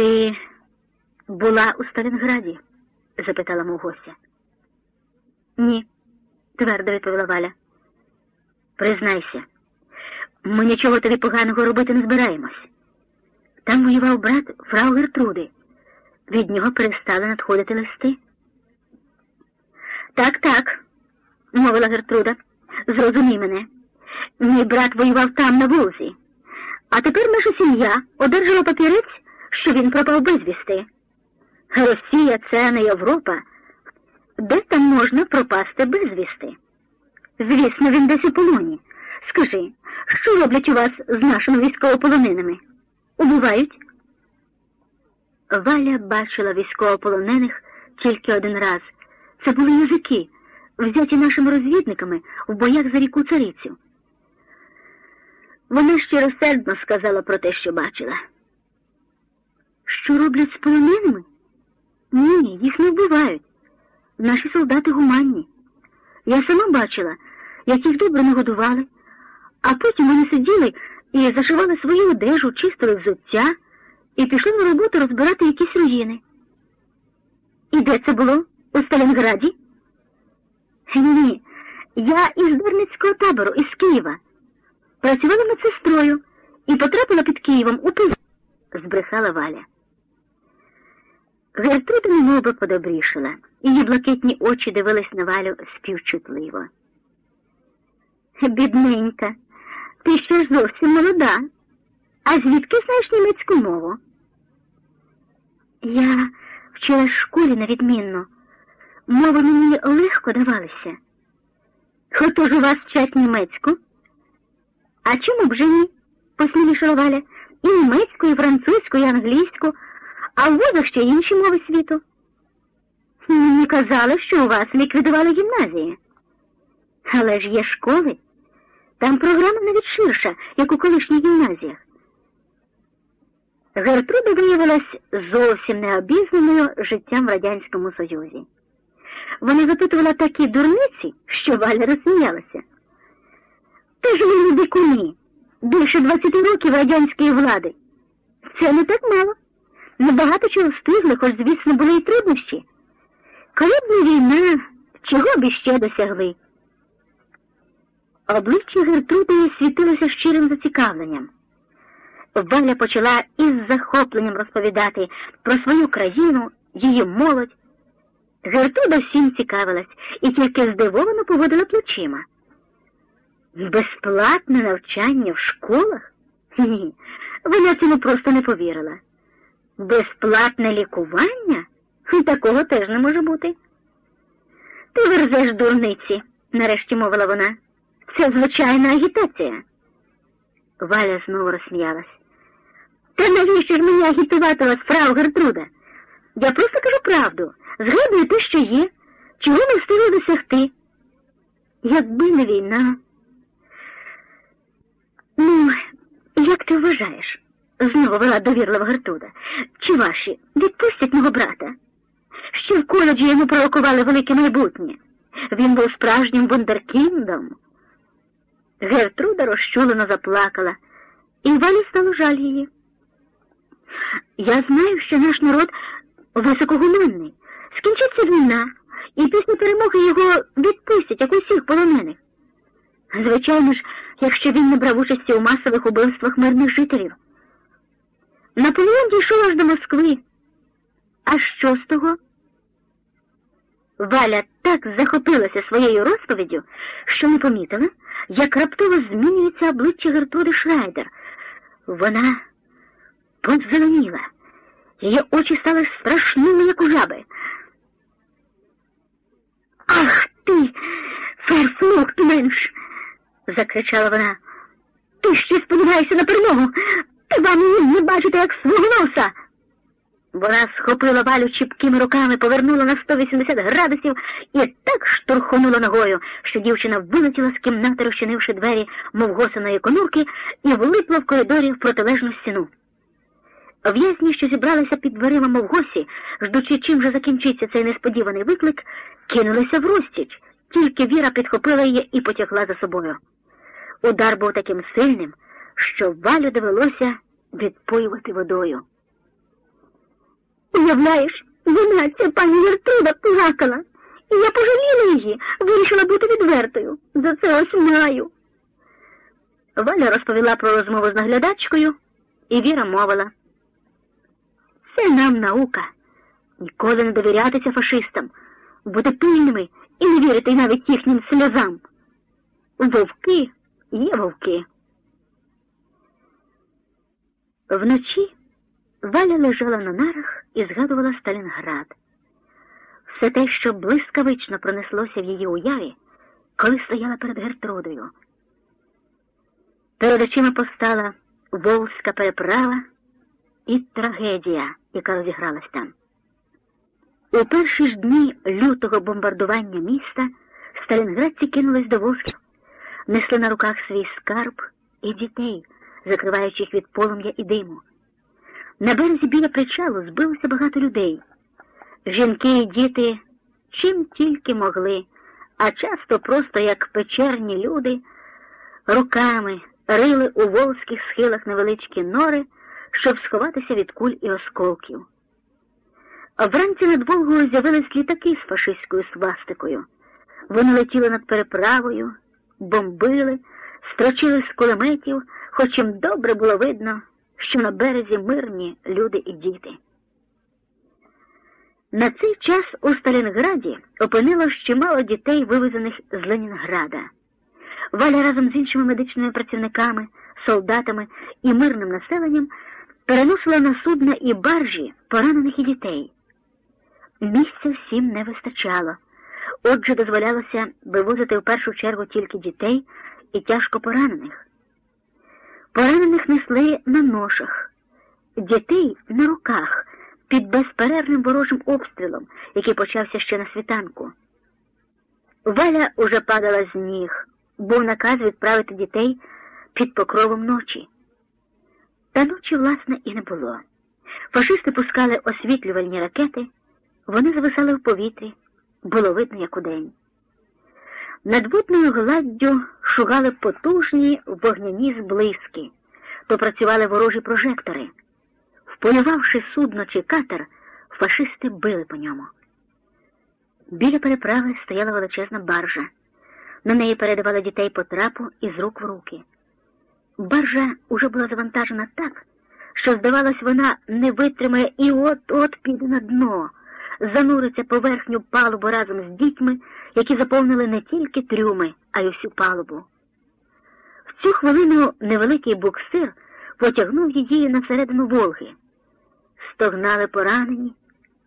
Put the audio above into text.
Ти була у Сталінграді? запитала мов гостя. Ні, твердо відповіла Валя. Признайся, ми нічого тобі поганого робити не збираємось. Там воював брат фрау Гертруди. Від нього перестали надходити листи. Так, так, мовила Гертруда, зрозумій мене. Мій брат воював там на вулиці, а тепер наша сім'я одержала папірець, що він пропав безвісти. Росія це не Європа. Де там можна пропасти безвісти? Звісно, він десь у полоні. Скажи, що роблять у вас з нашими військовополоненими? Убивають? Валя бачила військовополонених тільки один раз. Це були язики, взяті нашими розвідниками в боях за ріку царицю. Вона щиросердно сказала про те, що бачила. Що роблять з полоненими? Ні, їх не вбивають. Наші солдати гуманні. Я сама бачила, як їх добре нагодували, а потім вони сиділи і зашивали свою одежу, чистили взуття і пішли на роботу розбирати якісь руїни. І де це було? У Сталінграді? Ні, я із Дарницького табору, із Києва. Працювала медсестрою і потрапила під Києвом у Київ, збрехала Валя. Гертруда немовби подобрішала, її блакитні очі дивились на Валю співчутливо. Бідненька, ти ще ж зовсім молода. А звідки знаєш німецьку мову? Я вчила в школі на відмінно. Мови мені легко давалися. Отож у вас вчать німецьку? А чому б же ні? посмілішала Валя. І німецьку, і французьку, і англійську, а в вузах ще інші мови світу. Мені казали, що у вас ліквідували гімназії. Але ж є школи. Там програма навіть ширша, як у колишніх гімназіях. Гертруда виявилась зовсім необізнаною життям в Радянському Союзі. Вона запитувала такі дурниці, що Валя розсміялася. Ти ж ви не дикуни, більше 20 років радянської влади. Це не так мало. Набагато чого встигли, хоч, звісно, були і труднощі. Коли б не війна, чого б іще досягли? Обличчя Гертруди світилося щирим зацікавленням. Валя почала із захопленням розповідати про свою країну, її молодь. Гертруда всім цікавилась і тільки здивовано поводила плечима. Безплатне навчання в школах? Ні, вона цьому просто не повірила. Безплатне лікування? Такого теж не може бути. Ти верзеш дурниці, нарешті мовила вона. Це звичайна агітація. Валя знову розсміялась. Та навіщо ж мені агітувати вас, фрау Гертруда? Я просто кажу правду, згадую те, що є, чого не встигли досягти. Якби не війна. Ну, як ти вважаєш? Знову вела довірлива Гертруда. Чи ваші відпустять мого брата? Ще в коледжі йому пророкували велике майбутнє. Він був справжнім вундеркіндом. Гертруда розчулено заплакала, і Валі стало жаль її. Я знаю, що наш народ високогуманний. Скінчиться війна, і після перемоги його відпустять, як усіх полонених. Звичайно ж, якщо він не брав участі у масових убивствах мирних жителів. Наполеон дійшов аж до Москви. А що з того? Валя так захопилася своєю розповіддю, що не помітила, як раптово змінюється обличчя Гертруди Шрайдер. Вона позеленіла. Її очі стали страшними, як у жаби. Ах ти, ферфлухтменш! закричала вона. Ти ще сподіваєшся на перемогу. Вам її не бачите, як свого носа. Вона схопила валю чіпкими руками, повернула на 180 градусів і так штурхонула ногою, що дівчина вилетіла з кімнати, розчинивши двері, мов госаної конурки, і влипла в коридорі в протилежну стіну. В'язні, що зібралися під дверима, мов госі, ждучи, чим же закінчиться цей несподіваний виклик, кинулися в розтіч, тільки Віра підхопила її і потягла за собою. Удар був таким сильним, що валю довелося відпоювати водою. Уявляєш, вона, ця пані Вертуда, плакала. І я пожаліла її, вирішила бути відвертою. За це ось маю. Валя розповіла про розмову з наглядачкою, і Віра мовила. Це нам наука. Ніколи не довірятися фашистам, бути пильними і не вірити навіть їхнім сльозам. Вовки є вовки. Вночі Валя лежала на нарах і згадувала Сталінград. Все те, що блискавично пронеслося в її уяві, коли стояла перед Гертрудою. Перед очима постала Волзька переправа і трагедія, яка розігралась там. У перші ж дні лютого бомбардування міста сталінградці кинулись до Волзьків, несли на руках свій скарб і дітей, закриваючи їх від полум'я і диму. На березі біля причалу збилося багато людей. Жінки і діти чим тільки могли, а часто просто як печерні люди, руками рили у волзьких схилах невеличкі нори, щоб сховатися від куль і осколків. Вранці над Волгою з'явились літаки з фашистською свастикою. Вони летіли над переправою, бомбили, строчили з кулеметів, хоч їм добре було видно, що на березі мирні люди і діти. На цей час у Сталінграді опинилось чимало дітей, вивезених з Ленінграда. Валя разом з іншими медичними працівниками, солдатами і мирним населенням переносила на судна і баржі поранених і дітей. Місця всім не вистачало, отже, дозволялося вивозити в першу чергу тільки дітей і тяжко поранених. Поранених несли на ношах, дітей на руках під безперервним ворожим обстрілом, який почався ще на світанку. Валя уже падала з ніг, був наказ відправити дітей під покровом ночі. Та ночі, власне, і не було. Фашисти пускали освітлювальні ракети, вони зависали в повітрі, було видно, як удень. Над водною гладдю шугали потужні вогняні зблиски, попрацювали ворожі прожектори. Вполювавши судно чи катер, фашисти били по ньому. Біля переправи стояла величезна баржа. На неї передавали дітей по трапу із рук в руки. Баржа уже була завантажена так, що, здавалось, вона не витримає і от-от піде на дно, зануриться поверхню палубу разом з дітьми, які заповнили не тільки трюми, а й усю палубу. В цю хвилину невеликий буксир потягнув її на середину Волги. Стогнали поранені,